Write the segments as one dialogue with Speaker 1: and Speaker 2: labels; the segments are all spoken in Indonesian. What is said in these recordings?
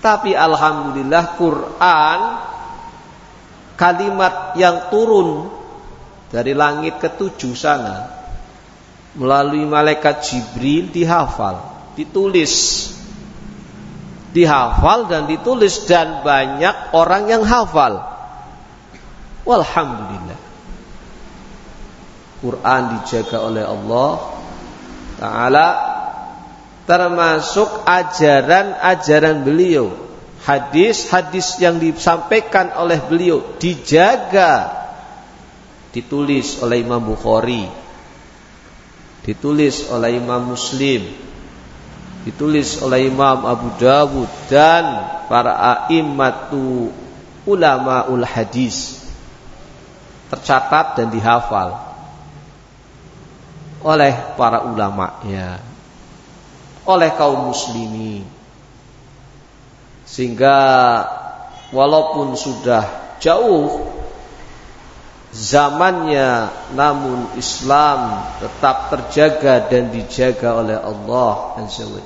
Speaker 1: Tapi alhamdulillah Quran kalimat yang turun dari langit ketujuh sana melalui malaikat Jibril dihafal, ditulis. Dihafal dan ditulis dan banyak orang yang hafal. Walhamdulillah. Quran dijaga oleh Allah Ta'ala termasuk ajaran-ajaran beliau. Hadis-hadis yang disampaikan oleh beliau dijaga. Ditulis oleh Imam Bukhari. Ditulis oleh Imam Muslim. Ditulis oleh Imam Abu Dawud dan para a'immatu ulama ul hadis. Tercatat dan dihafal oleh para ulama ya oleh kaum muslimin. Sehingga walaupun sudah jauh zamannya namun Islam tetap terjaga dan dijaga oleh Allah Azza wa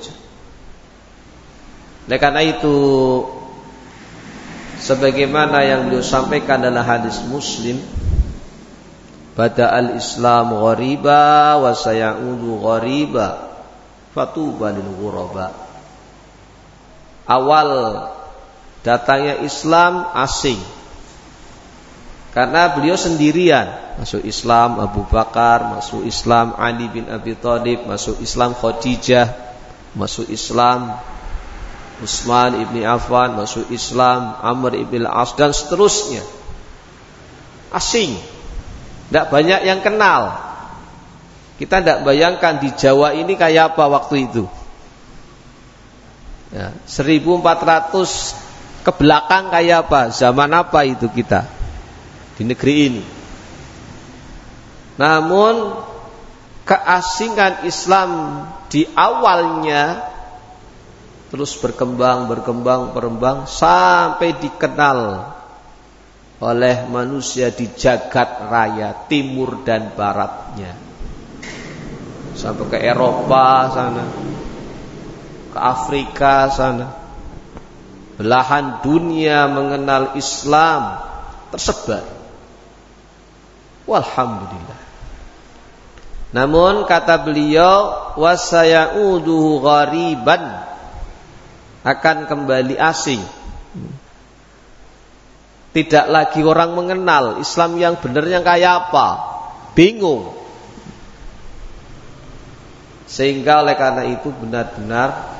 Speaker 1: Oleh karena itu sebagaimana yang beliau sampaikan dalam hadis Muslim Bada al-Islam ghariba wa sayaudu ghariba fatuba lil ghuraba. Awal datangnya Islam asing. Karena beliau sendirian masuk Islam Abu Bakar, masuk Islam Ali bin Abi Thalib, masuk Islam Khadijah, masuk Islam Utsman ibni Affan, masuk Islam Amr ibn As dan seterusnya. Asing. Tidak banyak yang kenal. Kita tidak bayangkan di Jawa ini kayak apa waktu itu. Ya, 1400 ke belakang kayak apa? Zaman apa itu kita di negeri ini? Namun keasingan Islam di awalnya terus berkembang, berkembang, berkembang sampai dikenal oleh manusia di jagat raya timur dan baratnya sampai ke Eropa sana, ke Afrika sana. Belahan dunia mengenal Islam tersebar. Walhamdulillah. Namun kata beliau wasayauduhu ghariban akan kembali asing. Tidak lagi orang mengenal Islam yang benar yang kayak apa. Bingung. Sehingga oleh karena itu benar-benar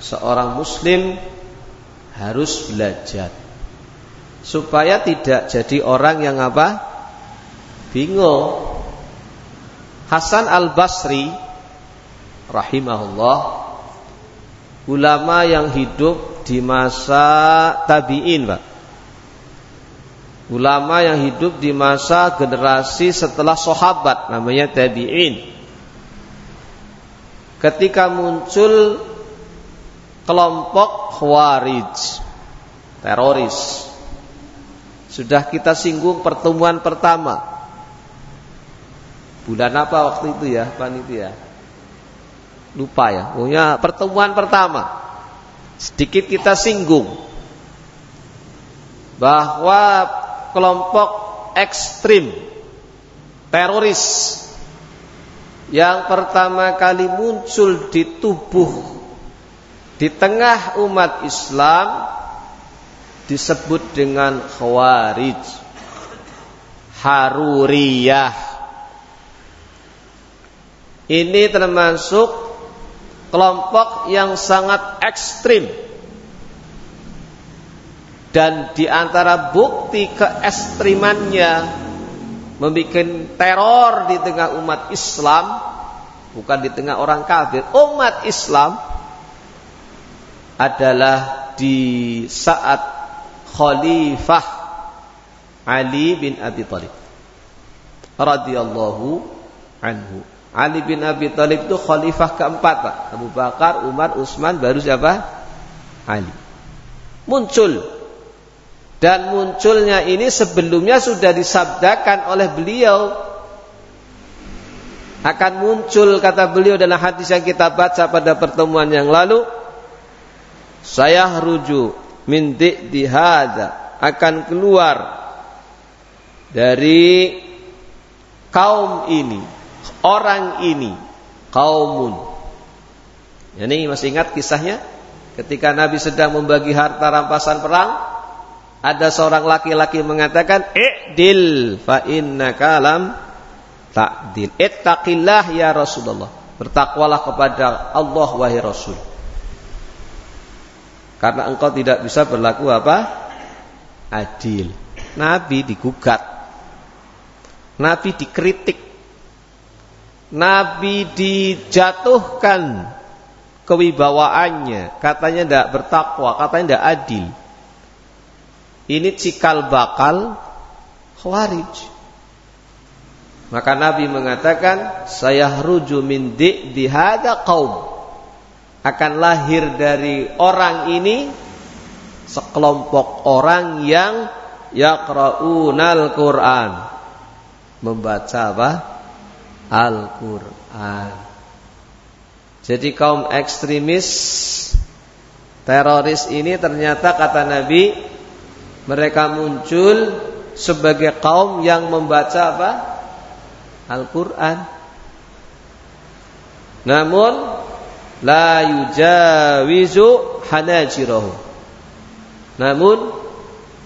Speaker 1: seorang muslim harus belajar supaya tidak jadi orang yang apa? bingung. Hasan Al-Basri rahimahullah ulama yang hidup di masa tabi'in, Pak. Ulama yang hidup di masa generasi setelah sahabat namanya tabi'in ketika muncul kelompok Khawarij teroris. Sudah kita singgung pertemuan pertama. Bulan apa waktu itu ya panitia? Lupa ya. Pokoknya pertemuan pertama. Sedikit kita singgung bahwa kelompok ekstrim teroris yang pertama kali muncul di tubuh di tengah umat Islam disebut dengan khawarij haruriyah. Ini termasuk kelompok yang sangat ekstrim. Dan di antara bukti keekstrimannya membuat teror di tengah umat Islam, bukan di tengah orang kafir, umat Islam adalah di saat Khalifah Ali bin Abi Thalib radhiyallahu anhu. Ali bin Abi Thalib itu khalifah keempat, Pak. Abu Bakar, Umar, Utsman, baru siapa? Ali. Muncul dan munculnya ini sebelumnya sudah disabdakan oleh beliau akan muncul kata beliau dalam hadis yang kita baca pada pertemuan yang lalu saya rujuk min dihada akan keluar dari kaum ini, orang ini, kaumun. Ini masih ingat kisahnya? Ketika Nabi sedang membagi harta rampasan perang, ada seorang laki-laki mengatakan, "I'dil fa innaka lam ta'dil." Ittaqillah ya Rasulullah. Bertakwalah kepada Allah wahai Rasul. Karena engkau tidak bisa berlaku apa? Adil. Nabi digugat. Nabi dikritik. Nabi dijatuhkan kewibawaannya. Katanya tidak bertakwa, katanya tidak adil. Ini cikal bakal khawarij. Maka Nabi mengatakan, saya ruju min di dihada kaum. Akan lahir dari orang ini sekelompok orang yang yaqra'unal Qur'an. Membaca apa? Al-Qur'an. Jadi kaum ekstremis teroris ini ternyata kata Nabi mereka muncul sebagai kaum yang membaca apa? Al-Quran. Namun la yujawizu hanajirahu. Namun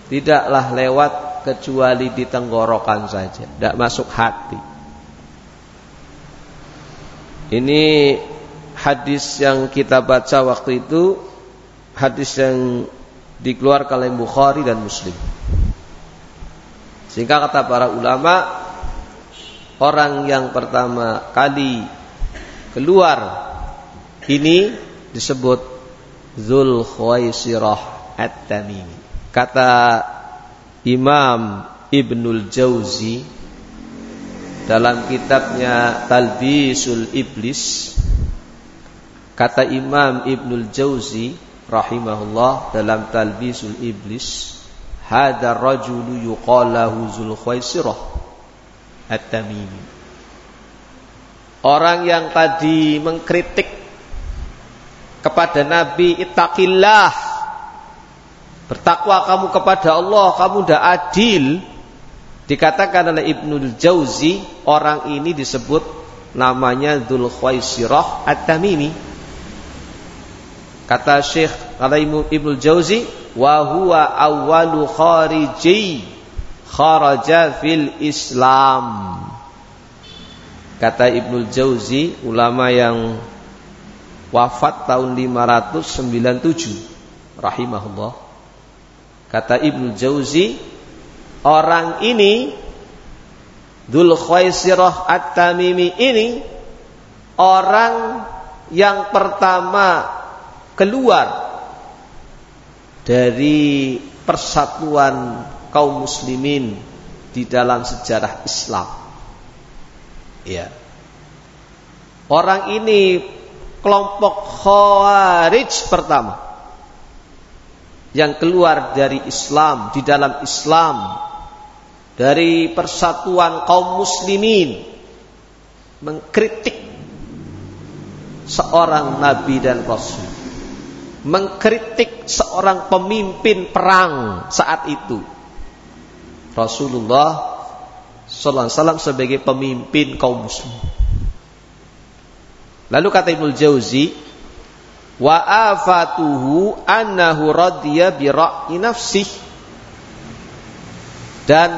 Speaker 1: tidaklah lewat kecuali di tenggorokan saja, tidak masuk hati. Ini hadis yang kita baca waktu itu hadis yang dikeluarkan oleh Bukhari dan Muslim. Sehingga kata para ulama orang yang pertama kali keluar ini disebut Zul Khuwaisirah At-Tamimi. Kata Imam Ibnul Jauzi dalam kitabnya Talbisul Iblis kata Imam Ibnul Jauzi rahimahullah dalam Talbisul Iblis hada rajulu yuqalahu Zul Khuwaisirah At-Tamimi. Orang yang tadi mengkritik kepada Nabi Ittaqillah Bertakwa kamu kepada Allah Kamu tidak adil Dikatakan oleh Ibnu Jauzi Orang ini disebut Namanya Dhul Khwaisirah At-Tamimi Kata Syekh Ibnu Jauzi Wa huwa awwalu khariji kharaja fil Islam. Kata Ibnu Jauzi, ulama yang wafat tahun 597 rahimahullah. Kata Ibnu Jauzi, orang ini Dul Khaisirah At-Tamimi ini orang yang pertama keluar dari persatuan kaum muslimin di dalam sejarah Islam. Ya. Orang ini kelompok Khawarij pertama yang keluar dari Islam di dalam Islam dari persatuan kaum muslimin mengkritik seorang nabi dan rasul mengkritik seorang pemimpin perang saat itu Rasulullah sallallahu alaihi wasallam sebagai pemimpin kaum muslim. Lalu kata Ibnu Jauzi, wa afatuhu annahu radiya bi ra'yi nafsih. Dan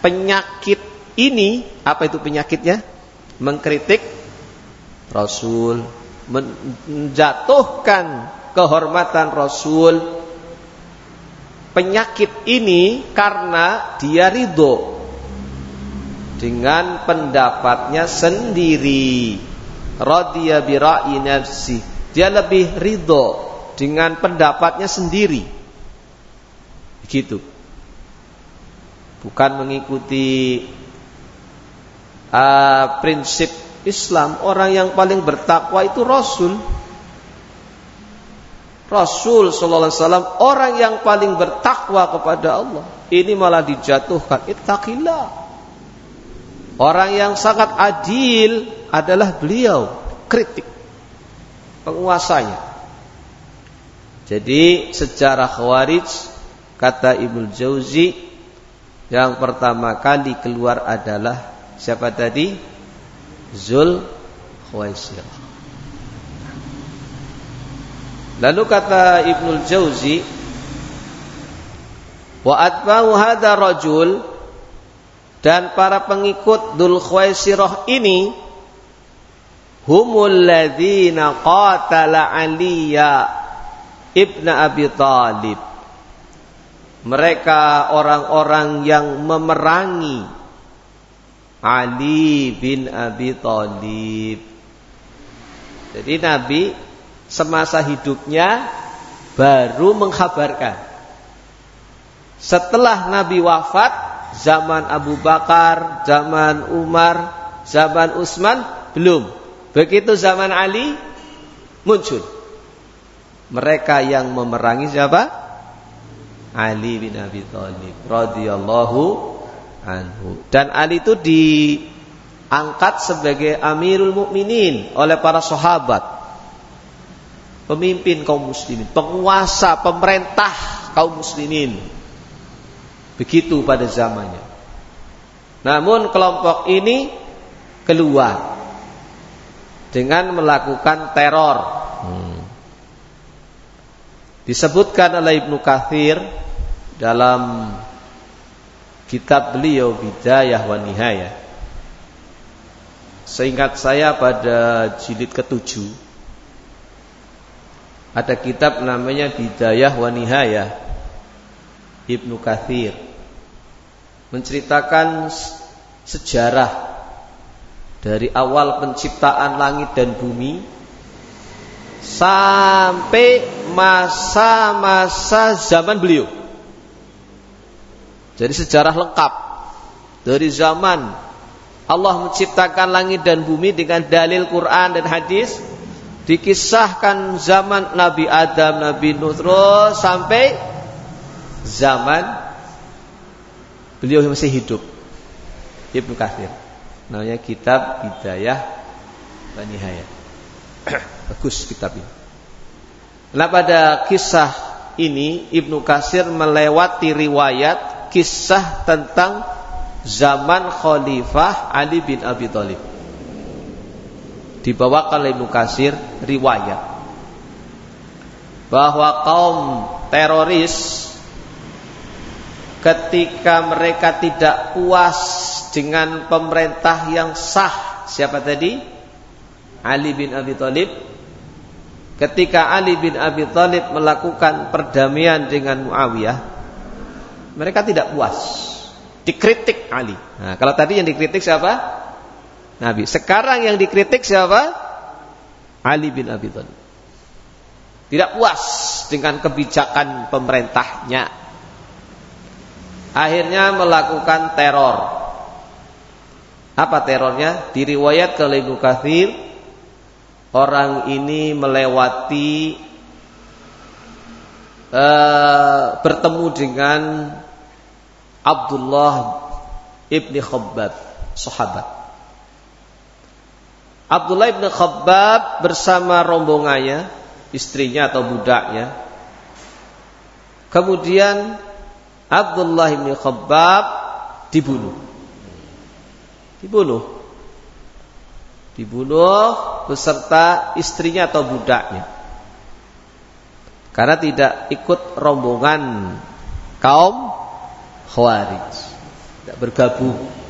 Speaker 1: penyakit ini, apa itu penyakitnya? Mengkritik Rasul, menjatuhkan kehormatan Rasul, penyakit ini karena dia ridho dengan pendapatnya sendiri. Radhiya bi nafsi. Dia lebih ridho dengan pendapatnya sendiri. Begitu. Bukan mengikuti uh, prinsip Islam. Orang yang paling bertakwa itu Rasul. Rasul sallallahu alaihi wasallam orang yang paling bertakwa kepada Allah. Ini malah dijatuhkan ittaqillah. Orang yang sangat adil adalah beliau, kritik penguasanya. Jadi secara khawarij kata Ibnu Jauzi yang pertama kali keluar adalah siapa tadi? Zul Khuwaisirah. Lalu kata Ibnu Jauzi wa atba'u hadha rajul dan para pengikut Dzul Khuwaisirah ini humul ladzina qatala Aliya ibn Abi Talib. Mereka orang-orang yang memerangi Ali bin Abi Thalib. Jadi Nabi semasa hidupnya baru mengkhabarkan. Setelah Nabi wafat, zaman Abu Bakar, zaman Umar, zaman Utsman belum. Begitu zaman Ali muncul. Mereka yang memerangi siapa? Ali bin Abi Thalib radhiyallahu anhu. Dan Ali itu diangkat sebagai Amirul Mukminin oleh para sahabat. Pemimpin kaum muslimin, penguasa, pemerintah kaum muslimin. Begitu pada zamannya. Namun kelompok ini keluar dengan melakukan teror. Hmm. Disebutkan oleh Ibnu Kathir dalam kitab beliau Bidayah wa Nihayah. Seingat saya pada jilid ketujuh ada kitab namanya Bidayah wa Nihayah Ibnu Kathir menceritakan sejarah dari awal penciptaan langit dan bumi sampai masa-masa zaman beliau. Jadi sejarah lengkap dari zaman Allah menciptakan langit dan bumi dengan dalil Quran dan hadis dikisahkan zaman Nabi Adam, Nabi Nuh terus sampai zaman beliau masih hidup. Ibnu Katsir namanya kitab Bidayah dan Nihayah. Bagus kitab ini. Nah pada kisah ini Ibnu Kasir melewati riwayat kisah tentang zaman Khalifah Ali bin Abi Thalib. Dibawakan oleh Ibnu Kasir riwayat bahwa kaum teroris ketika mereka tidak puas dengan pemerintah yang sah siapa tadi? Ali bin Abi Thalib. Ketika Ali bin Abi Thalib melakukan perdamaian dengan Muawiyah mereka tidak puas. Dikritik Ali. Nah, kalau tadi yang dikritik siapa Nabi sekarang yang dikritik siapa Ali bin Abi Thalib tidak puas dengan kebijakan pemerintahnya akhirnya melakukan teror. Apa terornya? Diriwayat ke Ibnu Katsir orang ini melewati uh, bertemu dengan Abdullah ibni Khabbab, sahabat. Abdullah ibni Khabbab bersama rombongannya, istrinya atau budaknya. Kemudian Abdullah bin Khabbab dibunuh. Dibunuh. Dibunuh beserta istrinya atau budaknya. Karena tidak ikut rombongan kaum Khawarij. Tidak bergabung.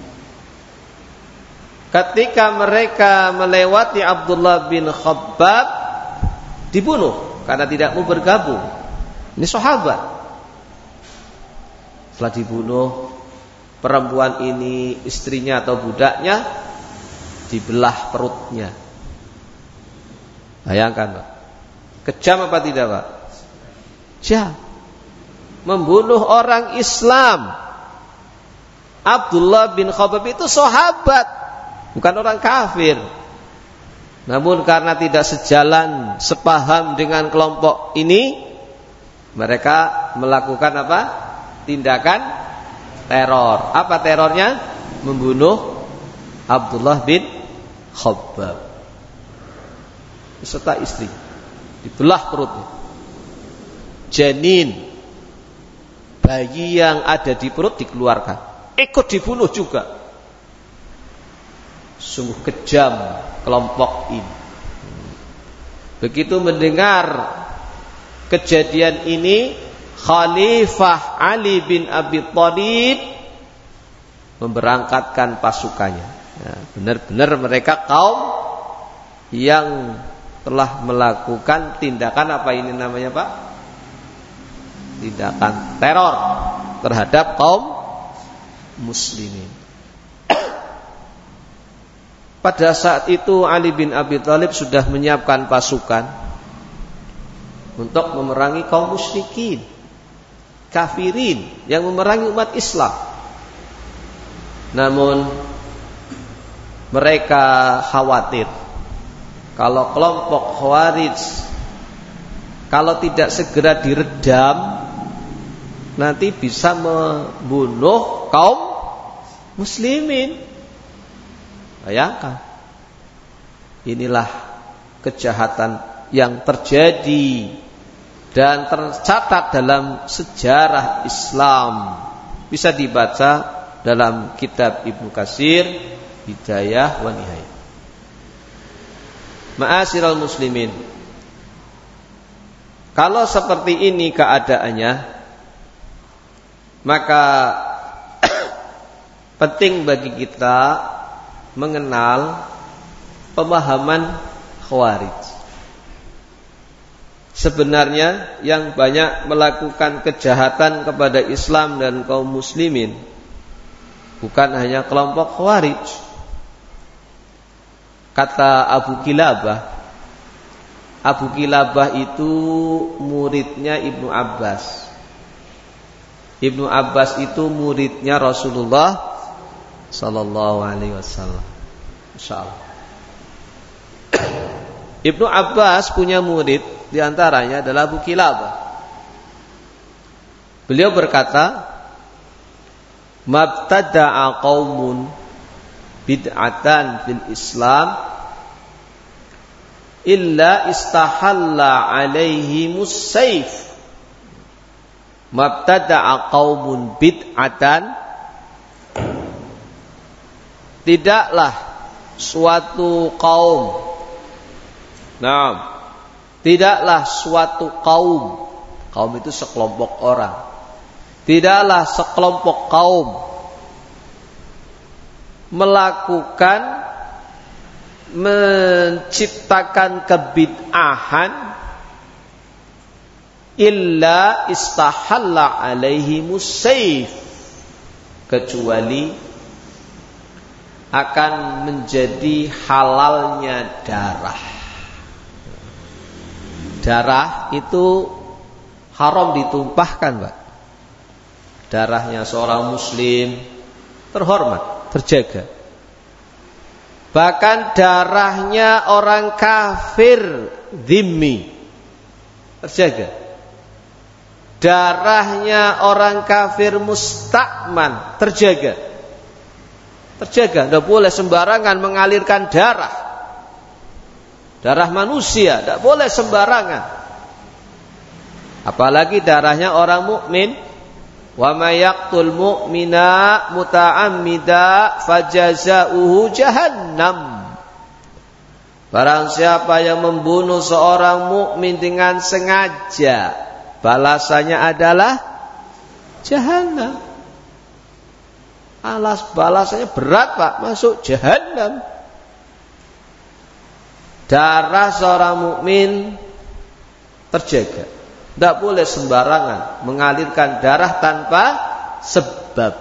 Speaker 1: Ketika mereka melewati Abdullah bin Khabbab dibunuh karena tidak mau bergabung. Ini sahabat. Setelah dibunuh perempuan ini istrinya atau budaknya dibelah perutnya. Bayangkan Pak. Kejam apa tidak Pak? Jam. Membunuh orang Islam. Abdullah bin Khabab itu sahabat, bukan orang kafir. Namun karena tidak sejalan, sepaham dengan kelompok ini, mereka melakukan apa? tindakan teror. Apa terornya? Membunuh Abdullah bin Khabbab beserta istri. Dibelah perutnya. janin bayi yang ada di perut dikeluarkan ikut dibunuh juga sungguh kejam kelompok ini begitu mendengar kejadian ini Khalifah Ali bin Abi Thalib memberangkatkan pasukannya ya, benar-benar mereka kaum yang telah melakukan tindakan apa ini namanya Pak? Tindakan teror terhadap kaum muslimin. Pada saat itu Ali bin Abi Thalib sudah menyiapkan pasukan untuk memerangi kaum musyrikin, kafirin yang memerangi umat Islam. Namun mereka khawatir kalau kelompok Khawarij kalau tidak segera diredam nanti bisa membunuh kaum muslimin. Bayangkan. Inilah kejahatan yang terjadi dan tercatat dalam sejarah Islam. Bisa dibaca dalam kitab Ibnu Kasir Hidayah wa Nihayah. Muslimin. Kalau seperti ini keadaannya, maka penting bagi kita mengenal pemahaman Khawarij. Sebenarnya yang banyak melakukan kejahatan kepada Islam dan kaum muslimin bukan hanya kelompok Khawarij, Kata Abu Kilabah Abu Kilabah itu muridnya Ibnu Abbas Ibnu Abbas itu muridnya Rasulullah Sallallahu Alaihi Wasallam. Insyaallah. Ibnu Abbas punya murid di antaranya adalah Abu Kilabah Beliau berkata Mabtada'a qaumun bid'atan fil Islam illa istahalla alaihi musayf. Mabtada'a qaumun bid'atan tidaklah suatu kaum. Nah tidaklah suatu kaum. Kaum itu sekelompok orang. Tidaklah sekelompok kaum melakukan menciptakan kebid'ahan illa istahalla alaihi musayf kecuali akan menjadi halalnya darah darah itu haram ditumpahkan Pak darahnya seorang muslim terhormat terjaga. Bahkan darahnya orang kafir zimmi terjaga. Darahnya orang kafir mustakman terjaga. Terjaga, tidak boleh sembarangan mengalirkan darah. Darah manusia tidak boleh sembarangan. Apalagi darahnya orang mukmin Wa may yaqtul mu'mina muta'ammida fajazauhu jahannam. Barang siapa yang membunuh seorang mukmin dengan sengaja, balasannya adalah jahanam. Alas balasannya berat Pak, masuk jahanam. Darah seorang mukmin terjaga. Tidak boleh sembarangan mengalirkan darah tanpa sebab.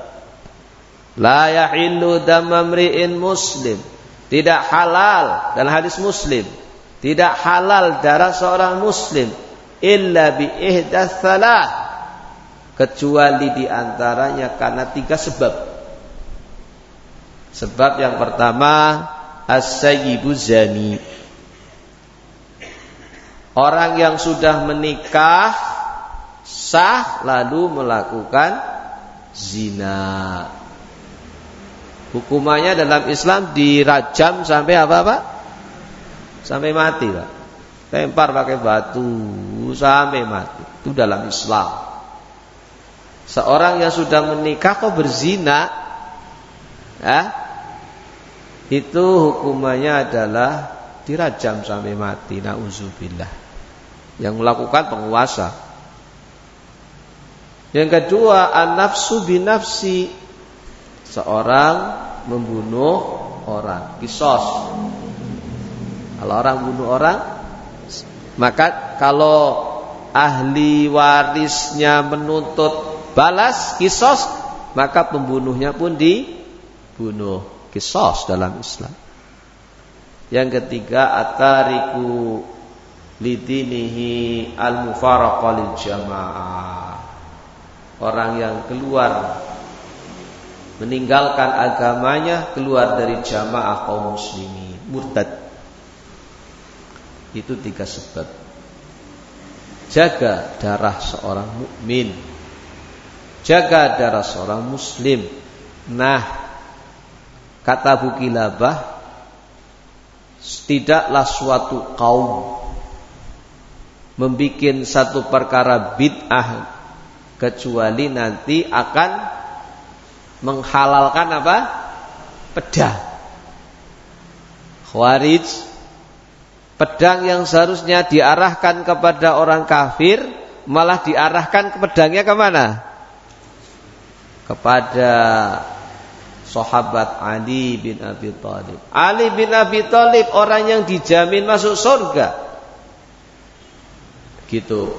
Speaker 1: La yahillu damamri'in muslim. Tidak halal dalam hadis muslim. Tidak halal darah seorang muslim. Illa bi ihdatsalah. Kecuali di antaranya karena tiga sebab. Sebab yang pertama as-sayyibu zani Orang yang sudah menikah sah lalu melakukan zina. Hukumannya dalam Islam dirajam sampai apa Pak? Sampai mati Pak. Tempar pakai batu sampai mati. Itu dalam Islam. Seorang yang sudah menikah kok berzina, ya, itu hukumannya adalah dirajam sampai mati. Nauzubillah. Yang melakukan penguasa. Yang kedua, an-nafsu binafsi. Seorang membunuh orang. Kisos. Kalau orang bunuh orang, maka kalau ahli warisnya menuntut balas kisos maka pembunuhnya pun dibunuh kisos dalam Islam. Yang ketiga atariku lidinihi al mufaraqalil jamaah orang yang keluar meninggalkan agamanya keluar dari jamaah kaum muslimin murtad. Itu tiga sebab. Jaga darah seorang mukmin. Jaga darah seorang muslim. Nah, kata Bukilabah, tidaklah suatu kaum membuat satu perkara bid'ah kecuali nanti akan menghalalkan apa? Pedang. Khawarij pedang yang seharusnya diarahkan kepada orang kafir malah diarahkan ke pedangnya ke mana? kepada sahabat Ali bin Abi Thalib. Ali bin Abi Thalib orang yang dijamin masuk surga. Gitu.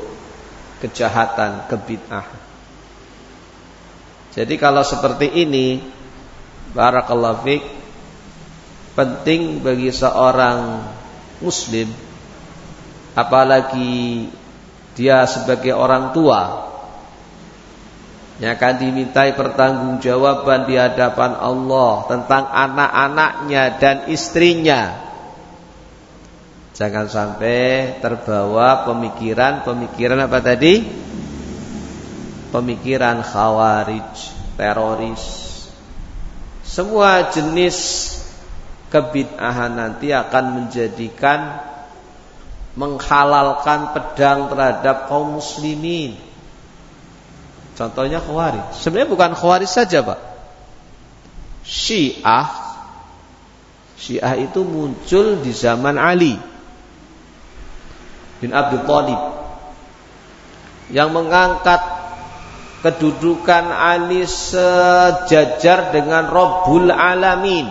Speaker 1: Kejahatan, kebid'ah. Jadi kalau seperti ini barakallahu fik penting bagi seorang muslim apalagi dia sebagai orang tua yang akan dimintai pertanggungjawaban di hadapan Allah tentang anak-anaknya dan istrinya. Jangan sampai terbawa pemikiran-pemikiran apa tadi? Pemikiran khawarij, teroris. Semua jenis kebid'ahan nanti akan menjadikan menghalalkan pedang terhadap kaum muslimin Contohnya Khawarij. Sebenarnya bukan Khawarij saja, Pak. Syiah Syiah itu muncul di zaman Ali bin Abdul Thalib yang mengangkat kedudukan Ali sejajar dengan Rabbul Alamin.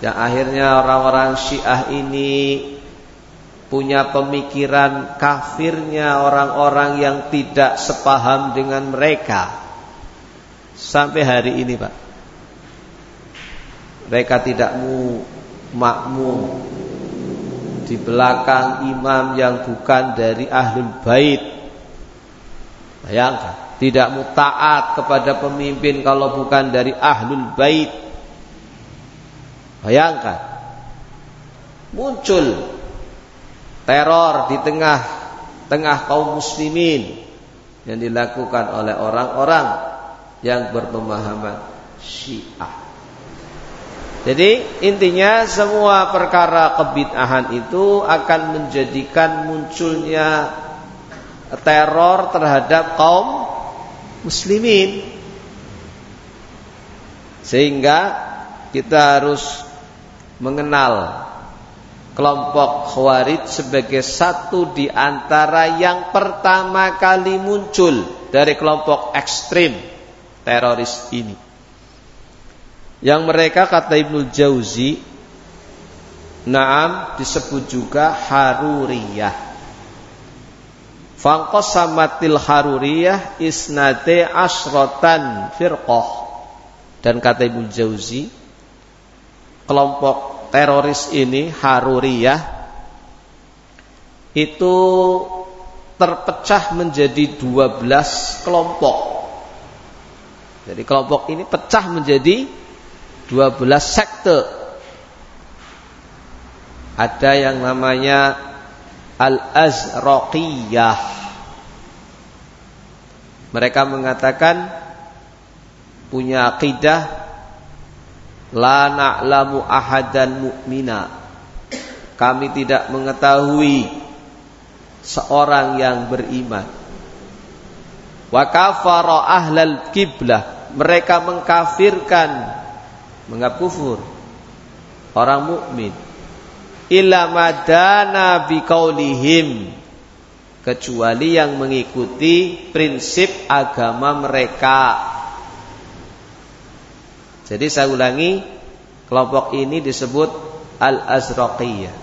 Speaker 1: Yang akhirnya orang-orang Syiah ini punya pemikiran kafirnya orang-orang yang tidak sepaham dengan mereka. Sampai hari ini Pak. Mereka tidak mu makmum. Di belakang imam yang bukan dari ahlul bait. Bayangkan tidak mu taat kepada pemimpin kalau bukan dari ahlul bait. Bayangkan. Muncul teror di tengah tengah kaum muslimin yang dilakukan oleh orang-orang yang berpemahaman Syiah. Jadi intinya semua perkara kebid'ahan itu akan menjadikan munculnya teror terhadap kaum muslimin. Sehingga kita harus mengenal kelompok Khawarij sebagai satu di antara yang pertama kali muncul dari kelompok ekstrim teroris ini. Yang mereka kata Ibnu Jauzi, Naam disebut juga Haruriyah. samatil Haruriyah isnate asrotan firqoh. Dan kata Ibnu Jauzi, kelompok teroris ini Haruriyah itu terpecah menjadi 12 kelompok. Jadi kelompok ini pecah menjadi 12 sekte. Ada yang namanya Al-Azraqiyah. Mereka mengatakan punya akidah La na'lamu ahadan mu'mina Kami tidak mengetahui seorang yang beriman. Wa kafara ahlal kiblah. Mereka mengkafirkan menganggap kufur orang mukmin illa madana biqaulihim kecuali yang mengikuti prinsip agama mereka. Jadi saya ulangi, kelompok ini disebut al-azraqiyah.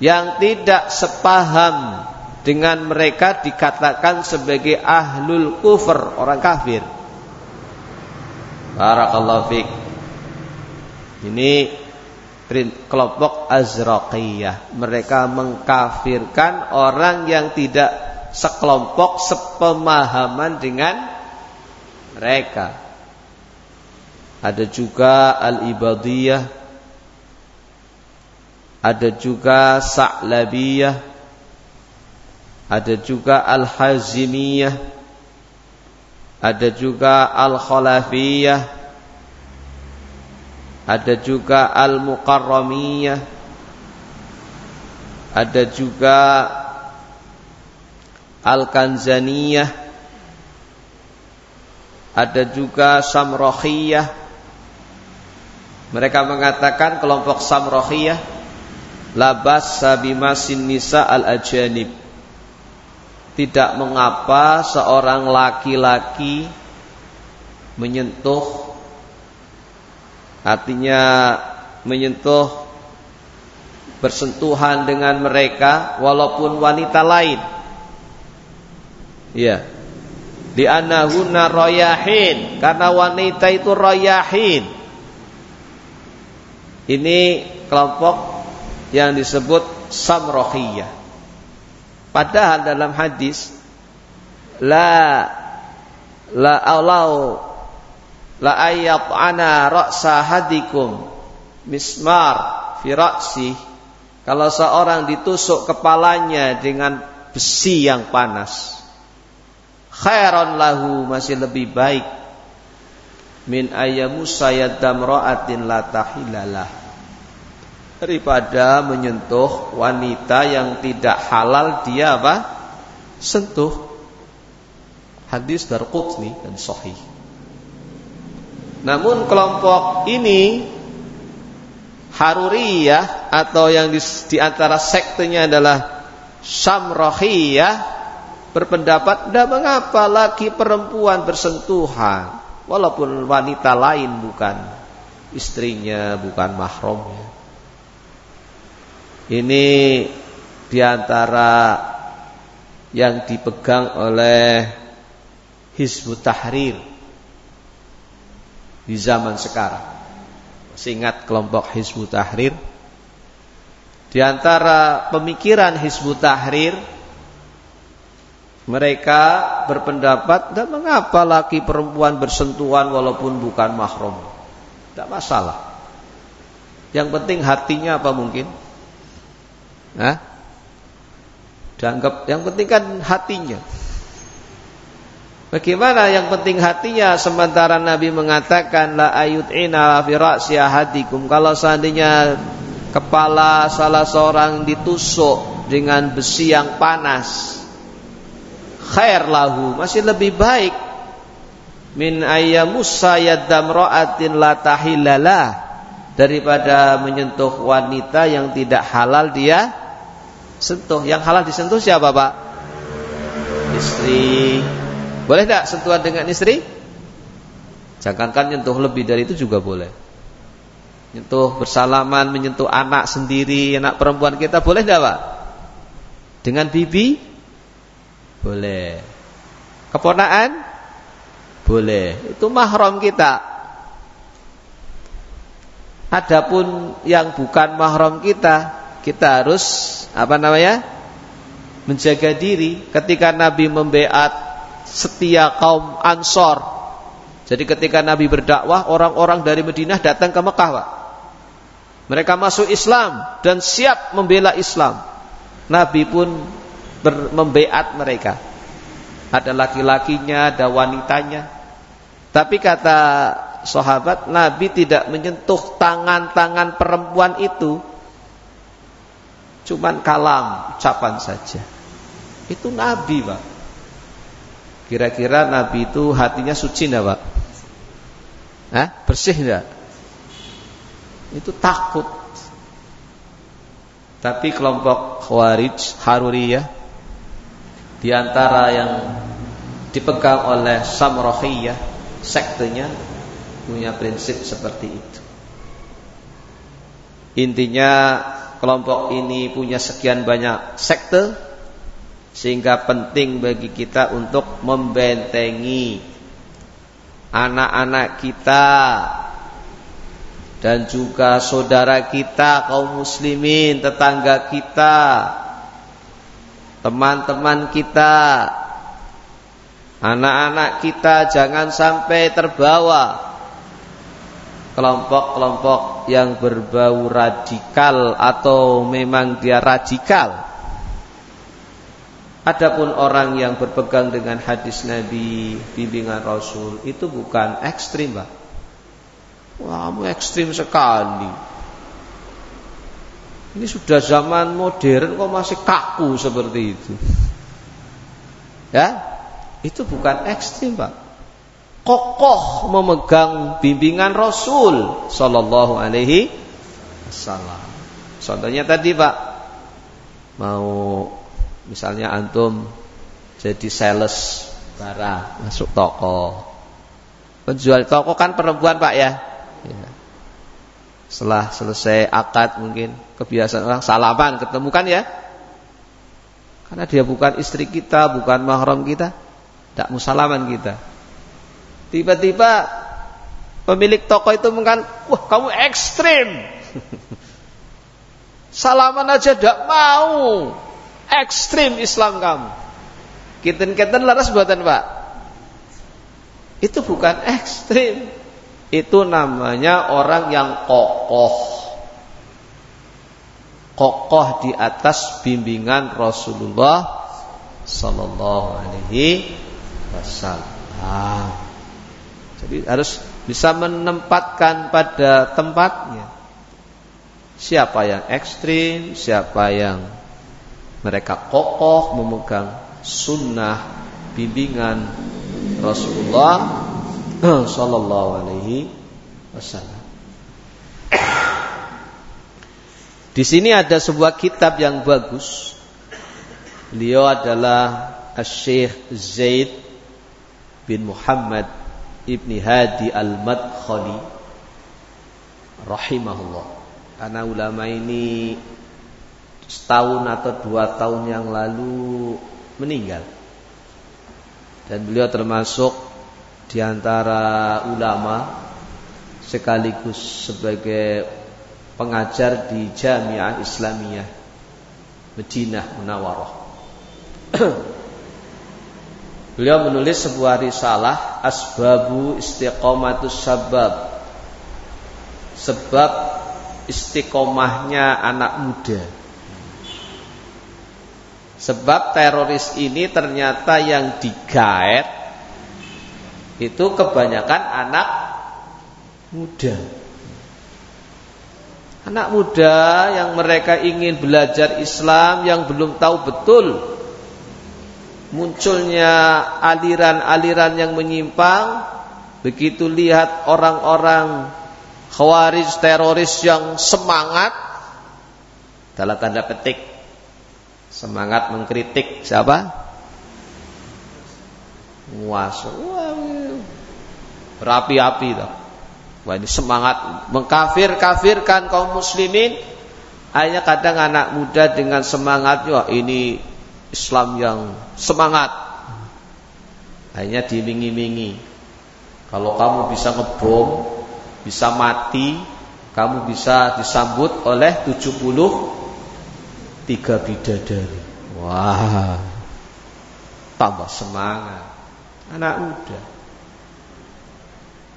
Speaker 1: Yang tidak sepaham dengan mereka dikatakan sebagai ahlul kufur, orang kafir. Barakallahu fiqh. Ini kelompok Azraqiyah. Mereka mengkafirkan orang yang tidak sekelompok sepemahaman dengan mereka. Ada juga Al-Ibadiyah, ada juga Sa'labiyah, ada juga Al-Hazimiyah, ada juga Al-Khalafiyah, ada juga al-mukarramiyah ada juga al-kanzaniyah. Ada juga samrohiyah mereka mengatakan kelompok samrohiyah labas sabimasin nisa al-ajanib tidak mengapa seorang laki-laki menyentuh Artinya menyentuh bersentuhan dengan mereka walaupun wanita lain. Ya. Di anahuna royahin karena wanita itu royahin. Ini kelompok yang disebut samrohiyah. Padahal dalam hadis la la Allah la ayat ana hadikum mismar fi ra'si kalau seorang ditusuk kepalanya dengan besi yang panas khairan lahu masih lebih baik min ayamu sayyadam ra'atin la tahilalah. Daripada menyentuh wanita yang tidak halal dia apa? sentuh. Hadis Darqutni dan sahih. Namun kelompok ini Haruriyah atau yang di, di antara sektenya adalah Samrohiyah berpendapat tidak mengapa laki perempuan bersentuhan walaupun wanita lain bukan istrinya bukan mahramnya. Ini di antara yang dipegang oleh Hizbut Tahrir di zaman sekarang. Masih kelompok Hizbut Tahrir? Di antara pemikiran Hizbut Tahrir mereka berpendapat dan mengapa laki perempuan bersentuhan walaupun bukan mahram. Tidak masalah. Yang penting hatinya apa mungkin? Nah, dianggap yang penting kan hatinya. Bagaimana yang penting hatinya sementara Nabi mengatakan la ayut'ina fi ra'si ahadikum kalau seandainya kepala salah seorang ditusuk dengan besi yang panas khair lahu masih lebih baik min ayyamussa yaddam ra'atin la tahillalah daripada menyentuh wanita yang tidak halal dia sentuh yang halal disentuh siapa Pak istri boleh tidak sentuhan dengan istri? Jangankan nyentuh lebih dari itu juga boleh. Nyentuh bersalaman, menyentuh anak sendiri, anak perempuan kita boleh tidak Pak? Dengan bibi? Boleh. Keponaan? Boleh. Itu mahram kita. Adapun yang bukan mahram kita, kita harus apa namanya? menjaga diri ketika Nabi membeat setia kaum Ansor. Jadi ketika Nabi berdakwah, orang-orang dari Madinah datang ke Mekah, Pak. Mereka masuk Islam dan siap membela Islam. Nabi pun membeat mereka. Ada laki-lakinya, ada wanitanya. Tapi kata sahabat, Nabi tidak menyentuh tangan-tangan perempuan itu. cuman kalam, ucapan saja. Itu nabi, Pak. Kira-kira nabi itu hatinya suci enggak, Pak? Hah? Bersih enggak? Itu takut. Tapi kelompok Khawarij, Haruriyah di antara yang dipegang oleh Samrohiyah, sektenya punya prinsip seperti itu. Intinya kelompok ini punya sekian banyak sekte sehingga penting bagi kita untuk membentengi anak-anak kita dan juga saudara kita kaum muslimin, tetangga kita, teman-teman kita, anak-anak kita jangan sampai terbawa kelompok-kelompok yang berbau radikal atau memang dia radikal. Adapun orang yang berpegang dengan hadis Nabi, bimbingan Rasul itu bukan ekstrim, Pak. Wah, kamu ekstrim sekali. Ini sudah zaman modern kok masih kaku seperti itu. Ya, itu bukan ekstrim, Pak kokoh memegang bimbingan Rasul Sallallahu Alaihi Wasallam. Contohnya tadi Pak, mau misalnya antum jadi sales barang masuk toko. Penjual toko kan perempuan Pak ya. ya. Setelah selesai akad mungkin kebiasaan orang salaman ketemu kan ya. Karena dia bukan istri kita, bukan mahram kita, tidak musalaman kita. Tiba-tiba pemilik toko itu mengatakan, wah kamu ekstrim. Salaman aja tidak mau. Ekstrim Islam kamu. Kiten-kiten laras buatan pak. Itu bukan ekstrim. Itu namanya orang yang kokoh. Kokoh di atas bimbingan Rasulullah Sallallahu Alaihi Wasallam. Jadi harus bisa menempatkan pada tempatnya. Siapa yang ekstrim, siapa yang mereka kokoh memegang sunnah bimbingan Rasulullah Sallallahu Alaihi Wasallam. Di sini ada sebuah kitab yang bagus. Beliau adalah Syekh Zaid bin Muhammad Ibni Hadi Al-Madkhali rahimahullah. Karena ulama ini setahun atau dua tahun yang lalu meninggal. Dan beliau termasuk di antara ulama sekaligus sebagai pengajar di Jamiah Islamiyah Madinah Munawarah. Beliau menulis sebuah risalah Asbabu istiqomatus sabab. Sebab istiqomahnya anak muda. Sebab teroris ini ternyata yang digaet Itu kebanyakan anak muda Anak muda yang mereka ingin belajar Islam Yang belum tahu betul munculnya aliran-aliran yang menyimpang begitu lihat orang-orang khawarij teroris yang semangat dalam tanda petik semangat mengkritik siapa? Muasa berapi-api wah ini semangat mengkafir-kafirkan kaum muslimin. Hanya kadang anak muda dengan semangatnya ini Islam yang semangat. Hanya dimingi-mingi. Kalau kamu bisa ngebom bisa mati kamu bisa disambut oleh 70 tiga bidadari. Wah tambah semangat. Anak muda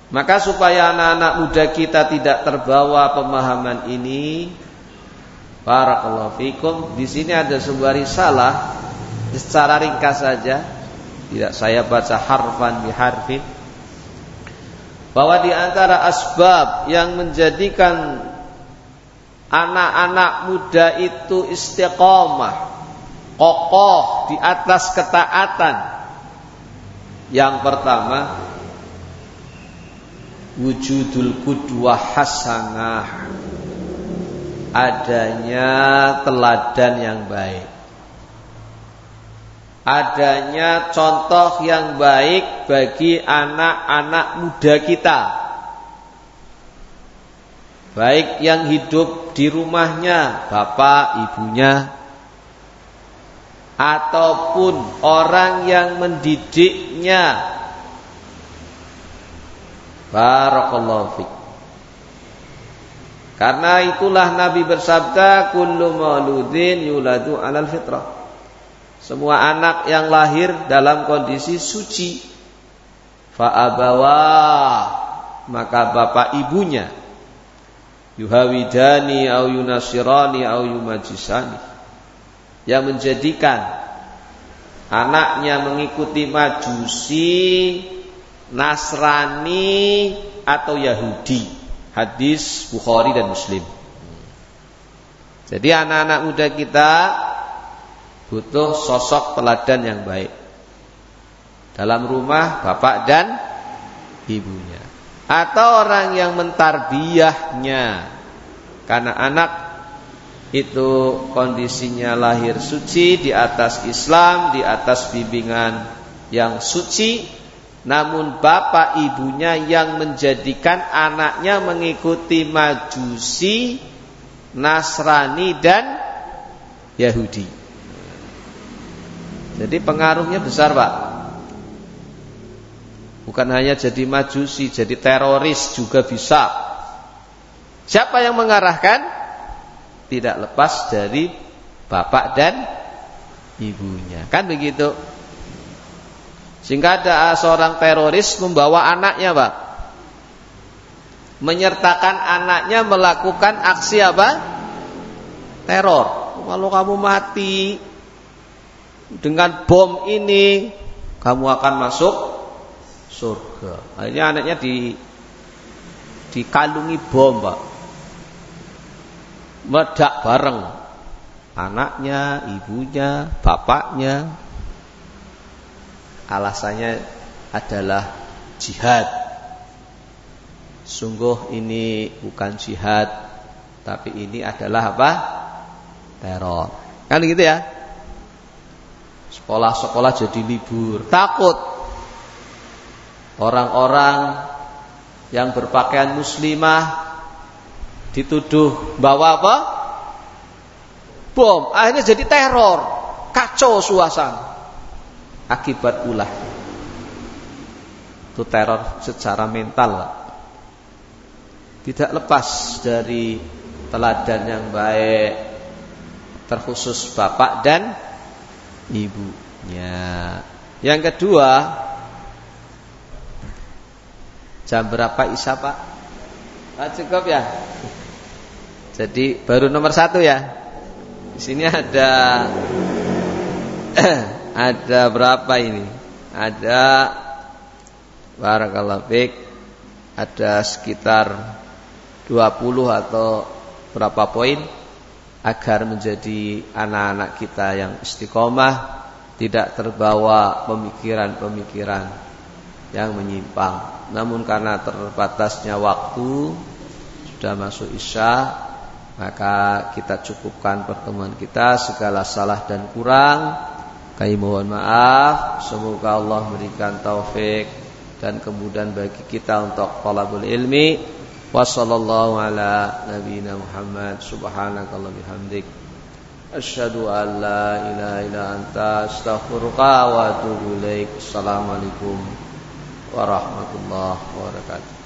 Speaker 1: maka supaya anak-anak muda kita tidak terbawa pemahaman ini Barakallahu fikum. Di sini ada sebuah risalah secara ringkas saja, tidak saya baca harfan biharfin. Bahwa di antara asbab yang menjadikan anak-anak muda itu istiqomah, kokoh di atas ketaatan. Yang pertama, wujudul kudwah hasanah. Adanya teladan yang baik. Adanya contoh yang baik bagi anak-anak muda kita baik yang hidup di rumahnya, bapak, ibunya, ataupun orang yang mendidiknya. Barakallahu fiik. Karena itulah Nabi bersabda, "Kullu mauludin yuladu 'alal fitrah." Semua anak yang lahir dalam kondisi suci. Fa'abawa maka bapak ibunya yuhawidani au yunasirani au yumajisani yang menjadikan anaknya mengikuti majusi Nasrani atau Yahudi. Hadis Bukhari dan Muslim. Jadi anak-anak muda kita butuh sosok teladan yang baik. Dalam rumah bapak dan ibunya. Atau orang yang mentarbiyahnya karena anak itu kondisinya lahir suci di atas Islam, di atas bimbingan yang suci, namun bapak ibunya yang menjadikan anaknya mengikuti Majusi, Nasrani dan Yahudi. Jadi pengaruhnya besar, Pak. Bukan hanya jadi majusi, jadi teroris juga bisa. Siapa yang mengarahkan? Tidak lepas dari bapak dan ibunya. Kan begitu. Sehingga ada seorang teroris membawa anaknya, Pak. Menyertakan anaknya melakukan aksi apa? Teror. Kalau kamu mati dengan bom ini, kamu akan masuk surga. Akhirnya anaknya di dikalungi bom, Pak. Medak bareng. Anaknya, ibunya, bapaknya. Alasannya adalah jihad. Sungguh ini bukan jihad, tapi ini adalah apa? Teror. Kan gitu ya? Sekolah-sekolah jadi libur. Takut orang-orang yang berpakaian muslimah dituduh bawa apa? Bom. Akhirnya jadi teror, kacau suasana. Akibat ulah. Itu teror secara mental. Tidak lepas dari teladan yang baik terkhusus bapak dan ibunya. Yang kedua, Jam berapa Isya Pak? Ah, cukup ya. Jadi baru nomor satu ya. Di sini ada ada berapa ini? Ada Barakallahu fiik ada sekitar 20 atau berapa poin agar menjadi anak-anak kita yang istiqomah tidak terbawa pemikiran-pemikiran yang menyimpang. Namun karena terbatasnya waktu sudah masuk Isya, maka kita cukupkan pertemuan kita segala salah dan kurang. Kami mohon maaf. Semoga Allah memberikan taufik dan kemudahan bagi kita untuk talabul ilmi. Wassallallahu ala nabiyina Muhammad subhanakallah bihamdik. Asyhadu an la ilaha illa anta astaghfiruka wa atubu ilaik. Assalamualaikum warahmatullahi wabarakatuh.